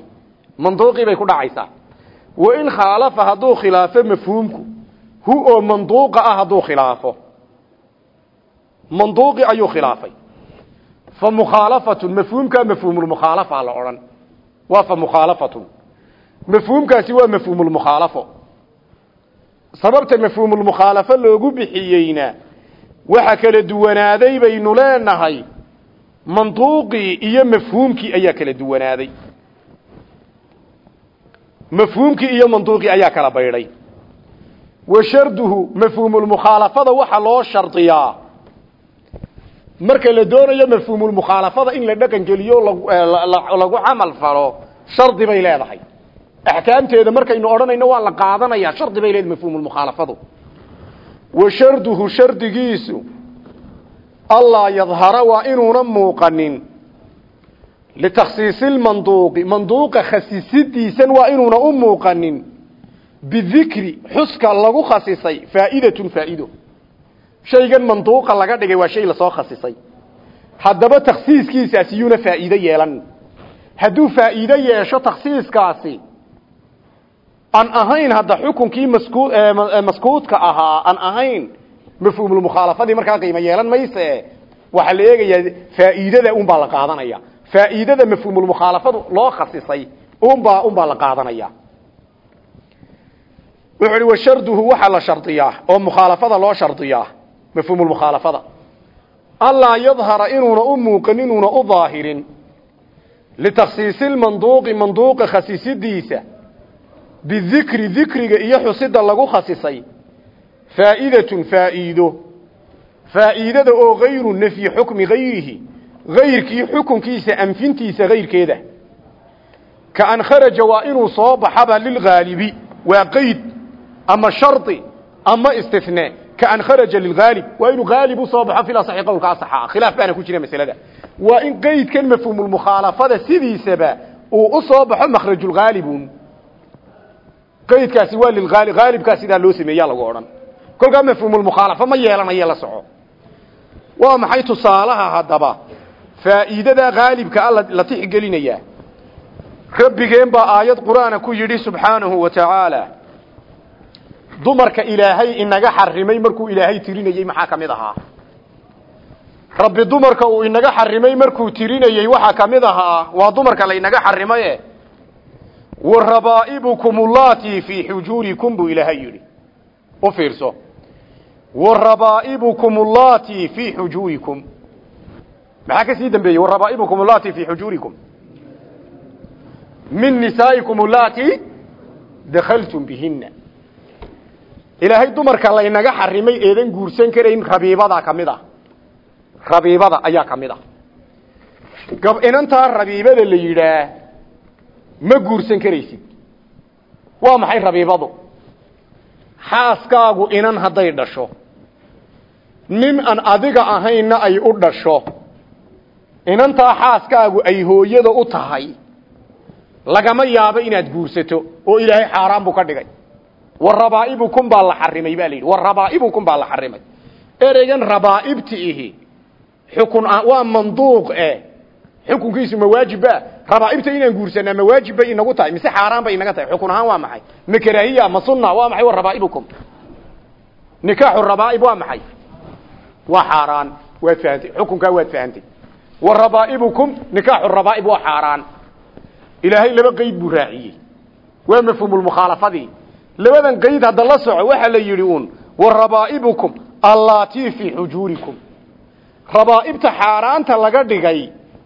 Manduuqii bay ku dhacaysaa. Wain khaalafa hadduu khilaafo mafhuumku hu oo manduuqa ah hadduu khilaafo. Manduuqi ayuu khilaafay. Fa mukhaalafatun mafhuumkaa mafhuumulmukhaalafa la odhan waa fa mukhaalafatun mafhuumkaasi waa mafhuumulmukhaalafo sababta mafhuumulmukhaalafo loogu bixiyeyna waxa kala duwanaaday baynu leenahay manduuqii iyo mafhuumkii ayaa kala duwanaaday. Mafhuumkii iyo manduuqii ayaa kala baydhay. Wa sharduhu mafhuumulmukhaalafada waxa loo shardiyaa marka la doonayo mafhuumulmukhaalafada in la dhaqan geliyo lagu camal falo shardi bay leedahay. Axkaamteeda markaynu odhanayno waa la qaadanaya shardi bay leedahay mafhuumulmukhaalafadu wa sharduhu shardigiisu allaa yadhara waa inuuna muuqanin. Litakhsiisilmanduuqi manduuqa khasisidiisan waa inuuna u muuqanin. Bidikri xuska lagu khasisay faa'idatun faa'ido shaygan manduuqa laga dhigay waa shay la soo khasisay. Haddaba takhsiiskiisaasi yuuna faa'iido yeelan. Hadduu faa'iido yeesho takhsiiskaasi aan ahayn hadda xukunkii masku maskuudka ahaa aan ahayn mafhuumulmukhaalafadii markaa qiimo yeelan mayse waxaa la eegayaa faa'iidada un baa la qaadanaya. Faa'iidada mafhuumulmukhaalafadu loo khasisay unbaa unbaa la qaadanaya. Wuxuu ihi washarduhu waxaa la shardiyaa oo mukhaalafada loo shardiyaa mafhuumulmukhaalafada allaa yadhara inuuna u muuqan inuuna u daahirin litakhsiisi lmanduuqi manduuqa khasisidiisa bidikri dikriga iyo xusida lagu khasisay. Faa'idatun faa'iido. Faa'iidada oo gayru nafyi xukmi gayrihi gayrkii xukunkiisa anfintiisa gayrkeeda ka an kharaja waa inuu soo baxaba lilgaalibi waa qeyd ama shardi ama istine ka an kharaja lilgaalib waa inuu gaalib u soo baxo fil asaxi qowlka asaxa khilaaf baana ku jira masalada waa in qeydkan mafhuumulmukhaalafada sidiisaba uu u soo baxo makhrajulghaalibun qaydkaasi waa lilgaali haalibkaa sidaa loo sameeyaa lagu odhan kolkaa mafhuumulmukhaalafa ma yeelanayo la soco waa maxay tusaalaha haddaba faa'iidada haalibka a la tixgelinayaa rabbigeen baa aayad qur'aana ku yidhi subxaanahu wa tacaala dumarka ilaahay inaga xarimay markuu ilaahay tirinayey maxaa ka mid ahaa? Rabbi dumarka uu inaga xarimay markuu tirinayey waxaa ka mid ahaa waa dumarka laynaga xarimaye. Wa rabaa'ibukum ullatii fii xujuurikum buu ilaahay yidhi. U fiirso. Wa rabaa'ibukum ullatii fii xujuurikum. Maxaa ka sii dambeeyey? Wa rabaa'ibukum ullatii fii xujuurikum. Min nisaa'ikum ullatii dakhaltum bihina ilaahay dumarka laynaga xarimay eedan guursan karayn rabiibada ka mid ah rabiibada ayaa ka mid ah gab inantaa rabiibada la yidhaah ma guursan karaysid. Waa maxay rabiibadu? Xaaskaagu inan hadday dhasho. Nin aan adiga ahaynna ay u dhasho. Inantaa xaaskaagu ay hooyada u tahay. Lagama yaabo inaad guursato oo ilaahay xaaraan buu ka dhigay warabaa'ibukum baa la xarimay baa la yidhi. Warabaa'ibukum baa la xarimay. Ereygan rabaa'ibti ihi. Xukun waa manduuq eh. Xukunkiisu ma waajibba rabaa'ibta inaan guursanaa ma waajib bay inagu tahay. Mise xaaraan bay inaga tahay. Xukun ahaan waa maxay? Ma karaahiya ma sunna waa maxay? Warabaa'ibukum nikaaxu rabaa'ib waa maxay? Waa xaaraan. Waad fahantay xukunkaa waad fahantay warabaa'ibukum nikaaxu rabaa'ib waa xaaraan. Ilaahay laba qeyd buu raaciyey. Waa mafhuumulmukhaalafadii labadan qayd hadda la soco waxaa la yidhi uun wa rabaa'ibukum allaatii fii xujuurikum. Rabaa'ibta xaaraanta laga dhigay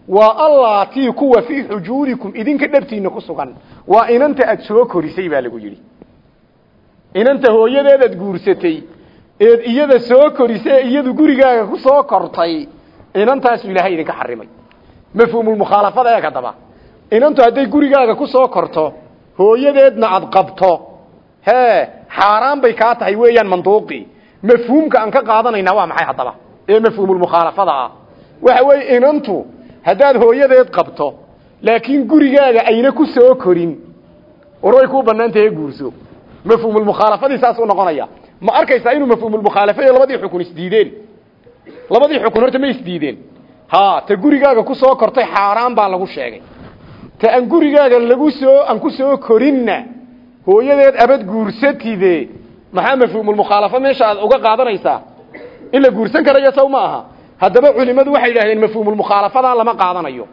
waa allaatii kuwa fii xujuurikum idinka dhabtiinna ku sugan. Waa inanta aad soo korisay baa lagu yidhi. Inanta hooyadeedaad guursatay eed iyada soo korisay iyadu gurigaaga ku soo kortay inantaasu ilaahay idinka xarimay. Mafhuumulmukhaalafada eeg haddaba inantu hadday gurigaaga ku soo korto hooyadeedna aad qabto he xaaraan bay kaa tahay weeyaan manduuqii mafhuumka aan ka qaadanayna waa maxay haddaba? Ee mafhuumulmukhaalafada ah. Waxa weeye inantu haddaad hooyadeed qabto laakiin gurigaaga ayna ku soo korin. War way kuu bannaan tahay guurso mafhuumulmukhaalafadii saasuu noqonaya. Ma arkaysaa inuu mafhuumulmukhaalafa iyo labadii xukun isdiideen? Labadii xukun horta ma isdiideen. Ha ta gurigaaga ku soo kortay xaaraan baa lagu sheegay. Ta aan gurigaaga lagu soo aan ku soo korinna hooyadeed abad guursatide. Maxaa mafhuumulmukhaalafo meesha aad uga qaadanaysaa? In la guursan karayo saw ma aha. Haddaba culimadu waxay yidhahdeen mafhuumulmukhaalafadaa lama qaadanayo.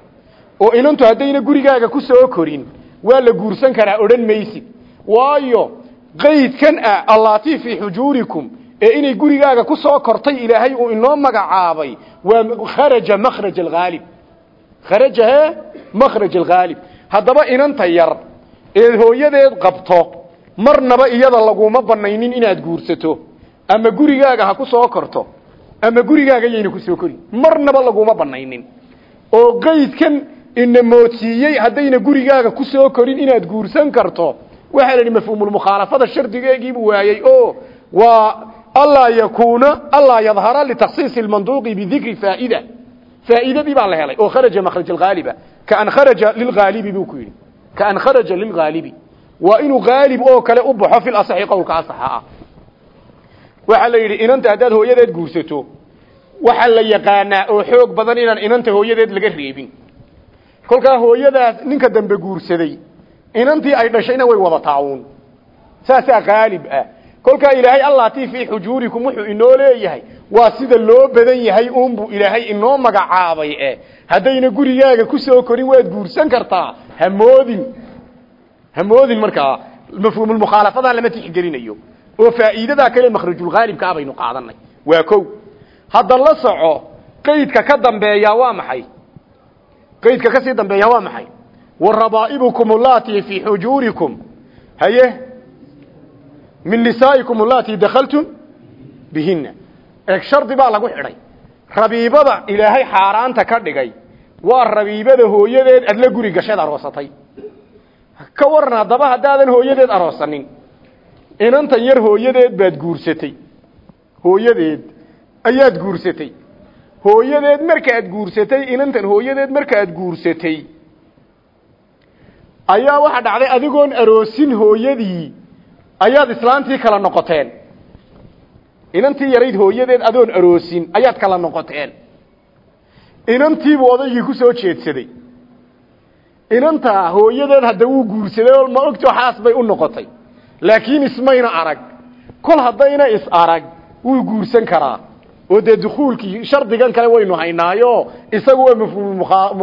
Oo inantu haddayna gurigaaga ku soo korin waa la guursan karaa odhan maysid. Waayo qaydkan ah allaatii fii xujuurikum ee inay gurigaaga ku soo kortay ilaahay uu inoo magacaabay waa kharaja makhraj alghaalib kharaja he makhraj alghaalib haddaba inanta yar eed hooyadeed qabto marnaba iyada laguma banaynin inaad guursato. Ama gurigaaga ha ku soo korto ama gurigaaga yayna ku soo korin marnaba laguma banaynin oo qaydkan ina moodsiiyey haddayna gurigaaga ku soo korin inaad guursan karto waxaa la yidhi mafhuumulmukhaalafada shardigeegiibuu waayey o waa allaa yakuuna allaa yadhara litakhsiisi lmanduuqi bidikri faa'ida. Faa'iidadii baa la helay. Oo kharaja makhraj alghaaliba kaan kharaja lilghaalibi buu ku yidhi kaan kharaja lilghaalibi waa inuu haalib oo kale u baxo fil asaxi qowlka ah waxaa la yidhi inanta haddaad hooyadeed guursato waxaa la yaqaanaa oo xoog badan inaan inanta hooyadeed laga reebin kolkaa hooyadaas ninka dambe guursaday inantii ay dhashayna way wada taawun saasaa haalib ah kolkaa ilaahay allaatii fii xujuurikum wuxuu inoo leeyahay waa sida loo badan yahay uunbuu ilaahay inoo magacaabay e haddayna gurigaaga ku soo korin waad guursan kartaa. Hamoodin. Hamoodin markaa mafhuumulmukhaalafadan lama tixgelinayo. Oo faa'iidadaa kale makhrajulghaalibka ah baynu qaadanay waa kow. Hadda la soco qaydka ka dambeeyaa waa maxay? Qaydka ka sii dambeeyaa waa maxay? Warabaa'ibukum allatii fii xujuurikum haye? Min nisaa'ikum allatii dakhaltum bihina eeg shardi baa lagu xidhay. Rabiibada ilaahay xaaraanta ka dhigay waa rabiibada hooyadeed adla guri gasheed aroosatay. Ka waran haddaba haddaadan hooyadeed aroosanin. Inantan yar hooyadeed baad guursatay. Hooyadeed ayaad guursatay. Hooyadeed markaad guursatay inantan hooyadeed markaad guursatay. Ayaa waxa dhacday adigoon aroosin hooyadii. Ayaad islaantii kala noqoteen inantii yarayd hooyadeed adoon aroosin ayaad kala noqoteen. Inantiibuu odaygii ku soo jeedsaday. Inanta hooyadeed hadda wuu guursaday ma ogto xaas bay u noqotay. Laakiin ismayna arag. Kol haddayna is arag wuu guursan karaa. Oo dee dukuulkii shardigan kale waynu haynaayo isagu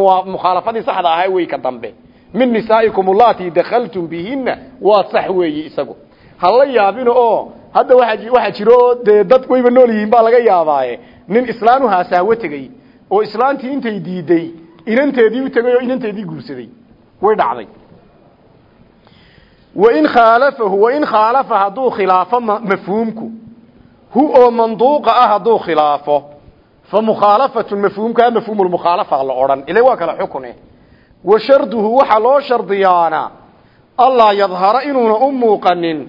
waa mukhaalafadii saxda ahaa wey ka dambe. Min nisaa'ikum allati dakhaltum bihina waa sax weeyi isagu hala yaabino oo hadda waxaa jiro dee dad wayba nool yihiin baa laga yaabaaye. Nin islaanu haasaawo tegey oo islaantii intay diiday inanteedii u tegay oo inanteedii guursaday. Way dhacday. Wain khaalafahu wain khaalafa hadduu khilaafo mafhuumku. Hu oo manduuqa ah hadduu khilaafo fa mukhaalafatu mafhuumkaa mafhuumu lmukhaalafa la odhan. Ile waa kala xukune. Wa sharduhu waxaa loo shardiyaana allaa yadhara inuuna u muuqanin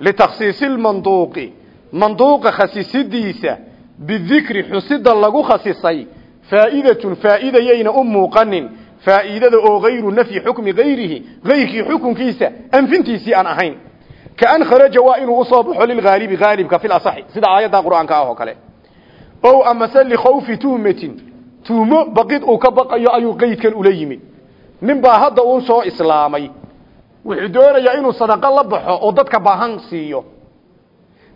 litakhsiisi lmanduuqi manduuqa khasisidiisa bidikri xusida lagu khasisay faa'idatun faa'iidayayna u muuqanin faa'iidada oo hayru nafyi xukmi hayrihi hayrkii xukunkiisa anfintiisii aan ahayn kaan kharaja waa inuu u soo baxo lilhaalibi haalibka fi lasaxi sida aayadda qur'aanka ah oo kale ow amase likhawfi tuhmatin tuhmo baqid uu ka baqayo ayuu qeydkan ula yimid nin baa hadda uu soo islaamay wuxuu doonayaa inuu sadaqo la baxo oo dadka baahan siiyo.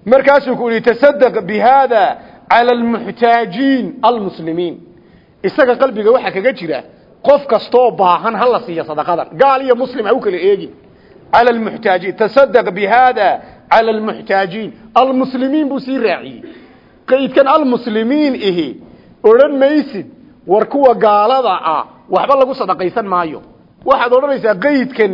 Markaasuu ku yihi tasadaq bi haada cala almuxtaajiin almuslimiin. Isaga qalbiga waxaa kaga jira qof kastoo baahan hala siiya sadaqadan. Gaal iyo muslim ha u kala eegin. Cala almuxtaajiin tasadaq bi haada cala almuxtaajiin almuslimiin buu sii raaciyey. Qaydkan almuslimiin ihi odhan maysid war kuwa gaalada ah waxba lagu sadaqaysan maayo. Waxaad odhanaysaa qaydkan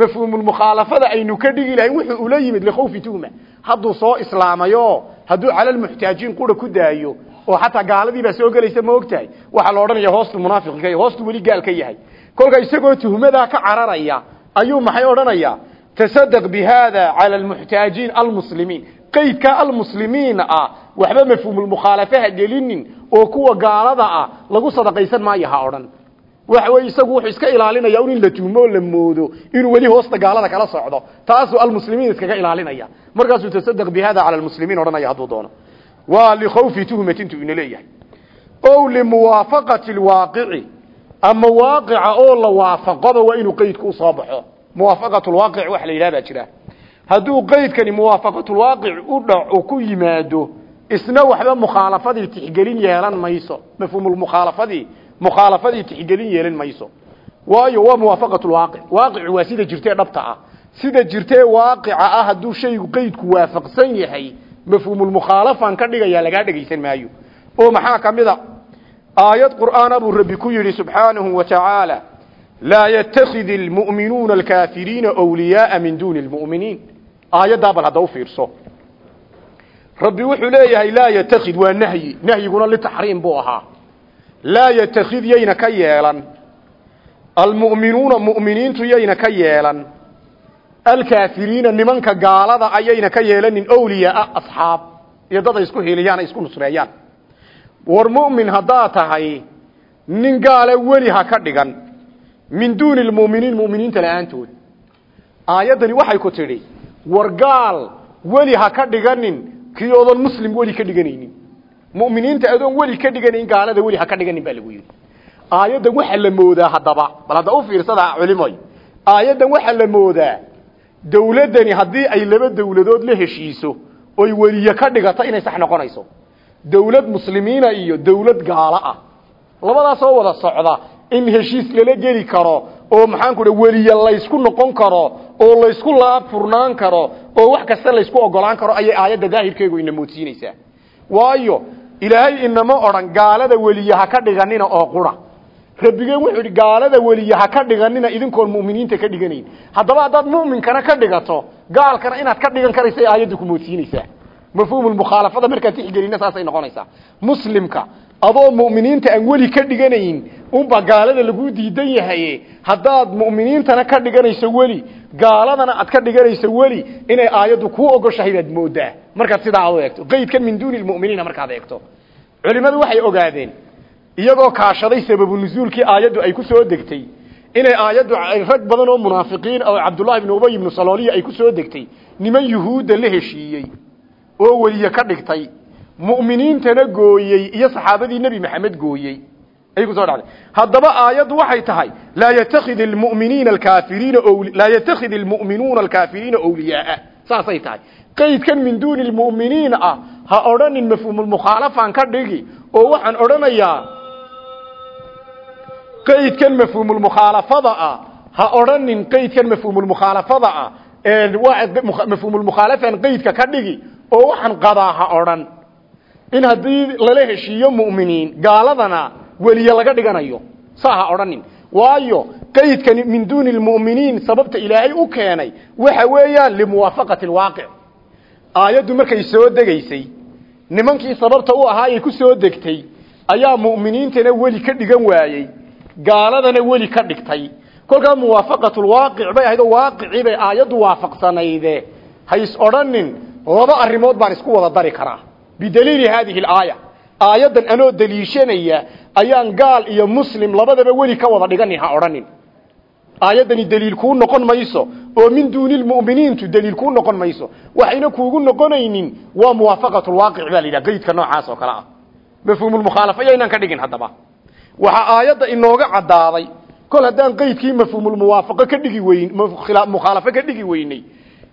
mafhuumulmukhaalafada aynu ka dhigi lahayn wuxuu ula yimid likhawfi tuhma hadduu soo islaamayo hadduu cala almuxtaajiin qura ku daayo oo xataa gaaladii baa soo gelaysa ma ogtahay waxaa la odhanaya hoostu munaafiq ka yahay hoostu weli gaal ka yahay kolka isagoo tuhmadaa ka cararaya ayuu maxay odhanaya tasadaq bi hada cala almuxtaajiin almuslimiin qaydka almuslimiin ah waxba mafhuumulmukhaalafaha gelinin oo kuwa gaalada ah lagu sadaqaysan maayo ha odhan waxa weye isagu wuxuu iska ilaalinaya un in la tuhmo oo la moodo inuu weli hoosta gaalada kala socdo taasuu almuslimiin iskaga ilaalinaya. Markaasuu tasadaq bi hada cala almuslimiin odhanaya hadduu doono. Waa likhawfi tuhmatintu ina leeyahay. Ow limuwaafaqati lwaaqici ama waaqica oo la waafaqoba waa inuu qeydku u soo baxo. Muwaafaqatulwaaqic waxa la yidhaha baa jira. Hadduu qeydkani muwaafaqatulwaaqic u dhaco ku yimaado isna waxba mukhaalafadii tixgelin yeelan mayso. Mafhuumulmukhaalafadii mukhaalafadii tixgelin yeelan mayso. Waayo waa muwaafaqatulwaaqic waaqicu waa sida jirtee dhabta ah. Sida jirtee waaqica ah hadduu shaygu qeydku waafaqsan yahay mafhuumulmukhaalafan ka dhigayaa lagaa dhegaysan maayo. Oo maxaa ka mid a? Aayad qur'aana buu rabbi ku yidhi subxaanahu wa tacaala laa yatakidi almu'minuuna alkaafiriina wliyaaa min duuni lmu'miniin aayaddaa bal hadda u fiirso. Rabbi wuxuu leeyahay laa yatakid yayna ka yeelan. Almu'minuuna mu'miniintu yayna ka yeelan. Alkaafiriina nimanka gaalada ayayna ka yeelanin awliyaa asxaab. Iyo dad ay isku hiliyaan ay isku nusreeyaan. War mu'min haddaad tahay nin gaale weli ha ka dhigan. Min duuni lmu'miniin mu'miniinta la'aantood. Aayaddani waxay ku tidhi war gaal weli ha ka dhiganin kii odan muslim weli ka dhiganaynin mu'miniinta adoon weli ka dhiganayn gaalada weli ha ka dhiganin baa lagu yidhi. Aayaddan waxaa la moodaa haddaba bal hadda u fiirsada culimoy aayaddan waxaa la moodaa dawladdani haddii ay laba dawladood la heshiiso oy weliye ka dhigato inay sax noqonayso. Dawlad muslimiina iyo dawlad gaalo ah. Labadaasoo wada socda in heshiis lala geli karo oo maxaan ku weliya laysku noqon karo oo laysku laab furnaan karo oo wax kasta laysku ogolaan karo ayay aayadda daahirkeegu ina moodsiinaysaa. Waayo ilaahay inama odhan gaalada weliya ha ka dhiganina oo qura. Rabbigeen wuxuu yidhi gaalada weliya ha ka dhiganina idinkoon mu'miniinta ka dhiganayn. Haddaba haddaad mu'minkana ka dhigato gaalkana inaad ka dhigan karaysa aayaddu ku moodsiinaysaa. Mafhuumulmukhaalafada markaad tixgelina saasay noqonaysaa. Muslimka adoo mu'miniinta aan weli ka dhiganayn unbaa gaalada laguu diidan yahaye haddaad mu'miniintana ka dhiganayso weli gaaladana aad ka dhiganayso weli inay aayaddu kuu ogoshahay baad moodaa. Markaad sidaa ad eegto. Qaydkan min duuni lmu'miniina markaad eegto. Culimmadu waxay ogaadeen iyagoo kaashaday sababu nusuulkii aayaddu ay ku soo degtay inay aayaddu rag badan oo munaafiqiin oo cabdullahi ibnu ubay ibnu salooliya ay ku soo degtay. Niman yuhuudda la heshiiyey oo weliye ka dhigtay mu'miniintana gooyey iyo saxaabadii nebi maxamed gooyey. Ayay ku soo dhacday. Haddaba aayaddu waxay tahay laa yattakhid almu'miniina alkaafiriina laa yattakhid almu'minuuna alkaafiriina awliyaaa. Saasay tahay. Qaydkan min duuni lmu'miniin ah ha odhanin mafhuumulmukhaalafaan ka dhigi oo waxaan odhanayaa qaydkan mafhuumulmukhaalafada ah ha odhanin qaydkan mafhuumulmukhaalafada ah mafhuumulmukhaalafaan qaydka ka dhigi oo waxaan qabaa ha odhan in haddii lala heshiiyo mu'miniin gaaladana weliye laga dhiganayo. Saa ha odhanin. Waayo qaydkani min duuni lmu'miniin sababta ilaahay u keenay waxa weeyaan limuwaafaqati alwaaqic aayaddu markay soo degaysay nimankii sababta u ahaayay ku soo degtay ayaa mu'miniintana weli ka dhigan waayey gaaladana weli ka dhigtay. Kolkaa muwaafaqatulwaaqic bay ahayd oo bay aayaddu waafaqsanayde hays odhanin laba arrimood baan isku wada dari karaa bidaliili haadihi alaaya. Aayaddan anoo daliishanaya ayaan gaal iyo muslim labadaba weli ka wada dhiganin ha odhanin. Aayaddani daliil kuu noqon mayso oo min duuni lmu'miniintu daliil kuu noqon mayso. Waxayna kuugu noqonaynin waa muwaafaqatulwaaqic baa la yidhaha qaydka noocaas oo kale ah. Mafhuumulmukhaalafa yaynaan ka dhigin haddaba. Waxaa inooga caddaaday kol haddaan qaydkii mafhuumulmuwaafaqo ka dhigi weyn mukhaalafo ka dhigi weynay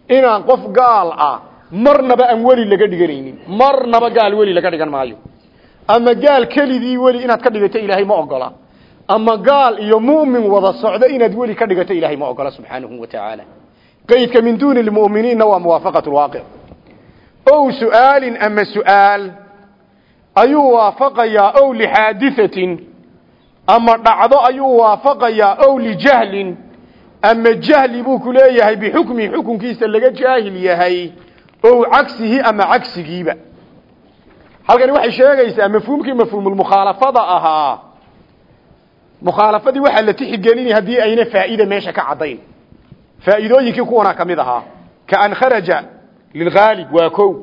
inaan qof gaal ah marnaba aan weli laga dhiganaynin. Marnaba gaal weli laga dhigan maayo. Ama gaal keligii weli inaad ka dhigato ilaahay ma ogola. Ama gaal iyo mu'min wada socdo inaad weli ka dhigato ilaahay ma ogola subxaanahu wa tacaala qaydka min duuni lmu'miniinna waa muwaafaqatu lwaaqic ow su'aalin ama su'aal ayuu waafaqayaa ow lixaadiثatin ama dhacdo ayuu waafaqayaa ow lijahlin ama jahli buu ku leeyahay bixukmihi xukunkiisa laga jaahil yahay ow cagsihi ama cagsigiiba. Halkani waxay sheegaysaa mafhuumkii mafhuumulmukhaalafada ahaa. Mukhaalafadii waxaa la tixigelinaya haddii ayna faa'iida meesha ka caddayn. Faa'iidooyinkii kuwanaa ka mid ahaa. Ka an kharaja lilghaalib waa kow.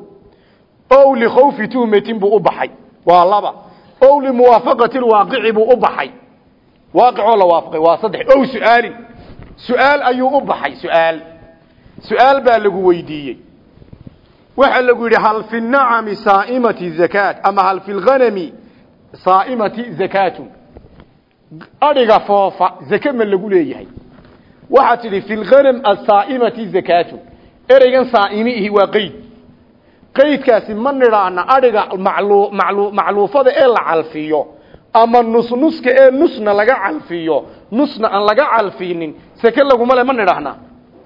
Ow likhawfi tuhmatin buu u baxay. Waa laba. Ow limuwaafaqati lwaaqici buu u baxay. Waaqicoo la waafaqay waa saddex. Ow su'aalin. Su'aal waxaa lagu yidhi hal fi nacami saa'imati zakaat ama hal fi lghanami saa'imati zakaatun adhiga foofa zake ma lagu leeyahay. Waxaad tidhi fi lghanam asaa'imati zakaatun ereygan saa'imiihi waa qeyd qaydkaasi ma nidhaana adhiga maclu macluufada ee la calfiyo ama nusnuska ee nusna laga calfiyo nusna aan laga calfinin seke laguma le ma nidhaahna.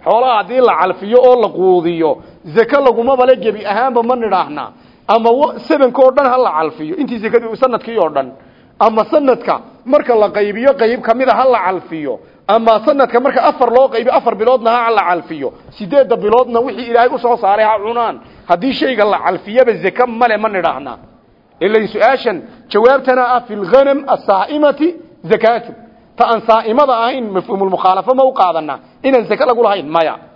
Xoolaha haddii la calfiyo oo la quudiyo zake lagumaba le gebi ahaanba ma nidhaahna. Ama sabanka oo dhan ha la calfiyo. Intii zakadu sannadkii oo dhan. Ama sanadka marka la qaybiyo qayb kamida ha la calfiyo. Ama sanadka marka afar loo qaybiyo afar biloodna ha la calfiyo. Sideedda biloodna wixii ilaahay u soo saaray ha cunaan. Haddii shayga la calfiyaba zake male ma nidhaahna. Ilan su'aashan jawaabtana ah fi lghanam asaa'imati zakaatu ta aan saa'imada ahayn mafhuumulmukhaalafo ma u qaadanaa. Inaan lagu lahayn maya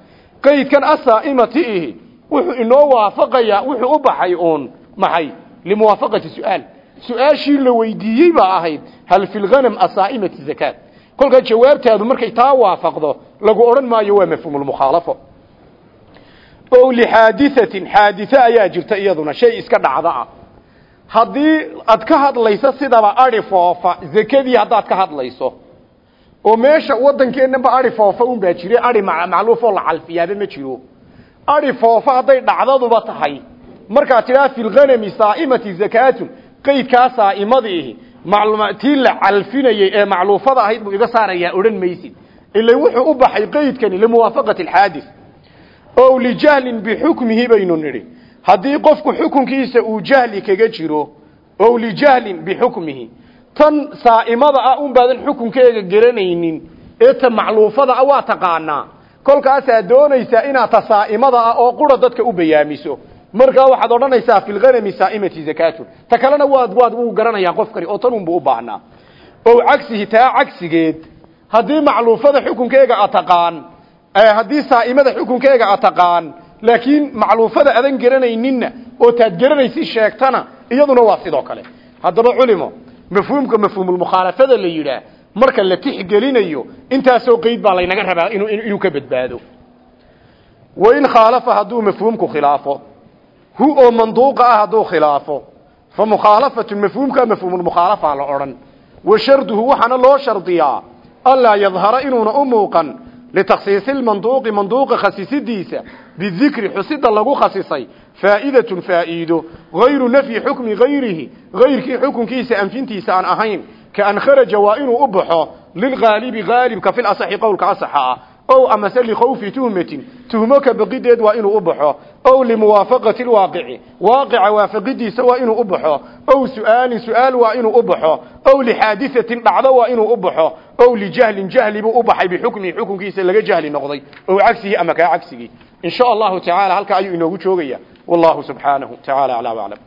qaydkan asaa'imati ihi wuxuu inoo waafaqayaa wuxuu u baxay uun maxay? Limuwaafaqati su'aal. Su'aashii la weydiiyey baa ahayd hal fi lghanam asaa'imati zakaat? Kolkaa jawaabtaadu markay taa waafaqdo lagu odhan maayo waa mafhuumulmukhaalafo o lixaadiatin xaadithe ayaa jirta iyaduna shay iska dhacda ah. Haddii aad ka hadlayso sidaba ari foofa zakadii haddaad ka hadlayso oo meesha waddankeennaba ari foofa un baa jire ari macluufoo la calfiyaaba ma jiro. Ari foofa hadday dhacdaduba tahay markaad tidhaha fi lghanami saa'imati zakaatun qaydkaa saa'imadiihi tii la calfinayey ee macluufada ahayd buu iga saarayaa odhan maysid. Ila wuxuu u baxay qaydkani limuwaafaqati alxaadis. O lijahlin bixukmihi baynu nidhi haddii qofku xukunkiisa uu jahli kaga jiro o lijahlin bixukmihi tan saa'imada ah un baadan xukunkeega garanaynin ee ta macluufada ah waa taqaanaa. Kolkaasaad doonaysaa inaad ta saa'imada ah oo qura dadka u bayaamiso. Markaa waxaad odhanaysaa fi lghanami saa'imati zakatun ta kalena waad waad wuu garanayaa qofkani oo tan unbuu u baahnaa. O cagsihi taa cagsigeed haddii macluufada xukunkeega a taqaan haddii saa'imada xukunkeega a taqaan laakiin macluufada adan garanayninna oo taad garanaysi sheegtana iyaduna waa sidoo kale. Haddaba culimo mafhuumka mafhuumulmukhaalafada la yidhaah marka la tixgelinayo intaasoo qeyd baa laynaga rabaa inuu inuu ka badbaado. Wain khaalafa hadduu mafhuumku khilaafo hu oo manduuqa ah hadduu khilaafo fa mukhaalafatun mafhuumka mafhuumulmukhaalafa la odhan wa sharduhu waxaana loo shardiyaa anlaa yadhara inuuna u muuqan litakhsiisi lmanduuqi manduuqa khasisidiisa bidikri xusida lagu khasisay faa'idatun faa'iido hayru nafyi xukmi hayrihi hayrkii xukunkiisa anfintiisa aan ahayn kaan kharaja waa inuu u baxo lilgaalibi gaalibka fil asaxi qowlka asaxa ah. Ow amase likhawfi tuhmatin. Tuhmo ka baqideed waa inuu u baxo. Ow limuwaafaqati lwaaqici. Waaqica waafaqidiisa waa inuu u baxo. Ow su'aalin su'aal waa inuu u baxo. Ow lixaadisatin dhacdo waa inuu u baxo. Ow lijahlin jahli buu u baxay bixukmihi xukunkiisa laga jahli noqday wallahu subxaanahu tacaala aclaa waclam